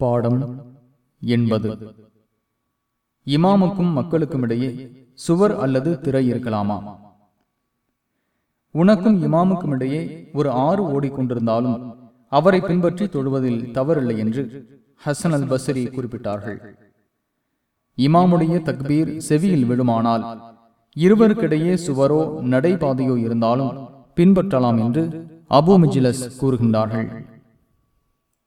பாடம் என்பது. இமாமுக்கும் மக்களுக்கும் இடையே சுவர் அல்லது திரை இருக்கலாமா? உனக்கும் இமாமுக்கும் இடையே ஒரு ஆறு ஓடிக்கொண்டிருந்தாலும் அவரை பின்பற்றி தொழுவதில் தவறில்லை என்று ஹசன் அல் பசரி குறிப்பிட்டார்கள். இமாமுடைய தக்பீர் செவியில் விழுமானால் இருவருக்கிடையே சுவரோ நடைபாதையோ இருந்தாலும் பின்பற்றலாம் என்று அபு மிஜிலஸ் கூறுகின்றார்கள்.